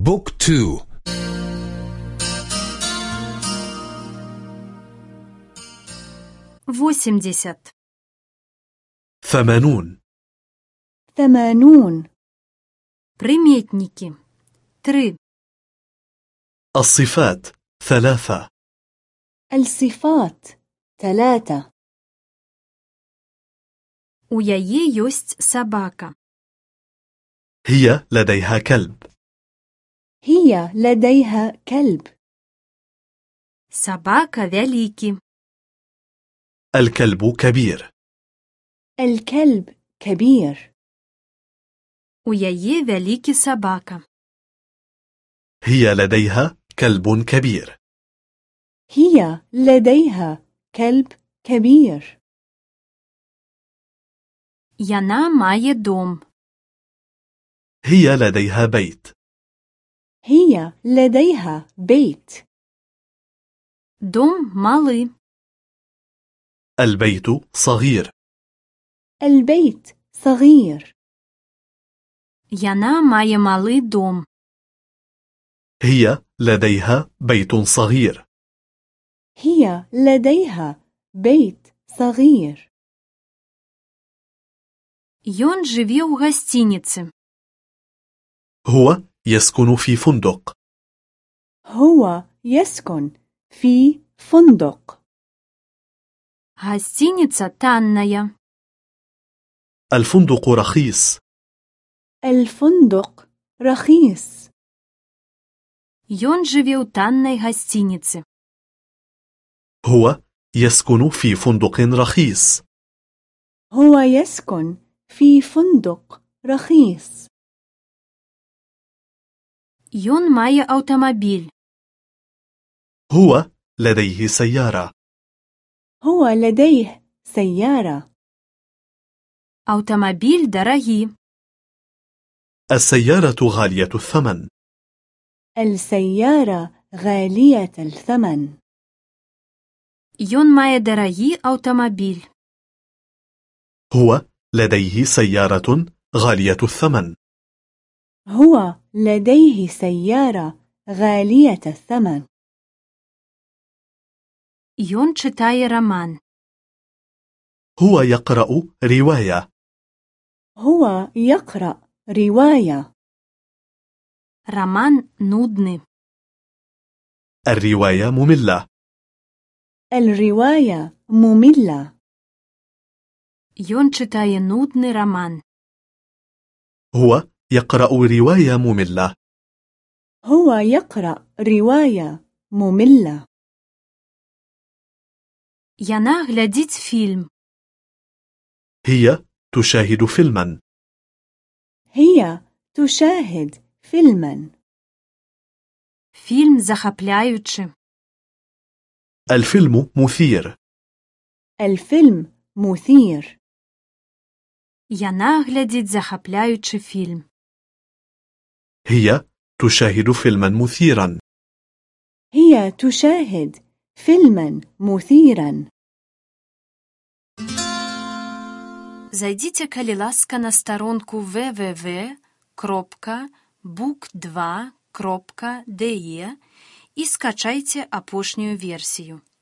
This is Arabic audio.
بوك تو восемьдесят ثمانون ثمانون приметники три الصفات ثلاثة الصفات ثلاثة У яе ёсць сабака. هي لديها كلب هي لديها كلب Сабака вялікі. الكلب كبير الكلب كبير У яе вялікі сабака. هي لديها كلب كبير هي لديها كلب كبير Яна мае дом. هي لديها بيت هي لديها بيت Дом малы. البيت صغير البيت صغير Яна мае малы дом. هي لديها بيت صغير هي لديها بيت صغير Ён жыве ў гасцініцы. هو يسكن في فندق هو يسكن في فندق Гасцініца танная. الفندق رخيص الفندق رخيص Ён жыве ў таннай гасцініцы. هو يسكن في فندق رخيص هو يسكن في فندق رخيص Ён мае аўтамабіль. هو لديه سيارة هو لديه سيارة Аўтамабіль дарагі. السيارة غالية الثمن السيارة غالية الثمن Ён мае дарагі аўтамабіль. هو لديه سيارة غالية الثمن هو لديه سيارة غالية الثمن Ён чытае раман. هو يقرأ رواية هو يقرأ رواية Раман нудны. الرواية مملة الرواية مملة Ён чытае нудны раман. هو يقرأ رواية مملة هو يقرأ رواية مملة Яна глядзіць фільм. هي تشاهد فيلما هي تشاهد فيلما Фільм захапляючы. الفيلم مثير الفيلم مثير Яна глядзіць захапляючы фільм. هي تشاهد فيلما مثيرا هي تشاهد فيلما مثيرا Зайдзіце, калі ласка, на старонку www.book2.de і скачайце апошнюю версію.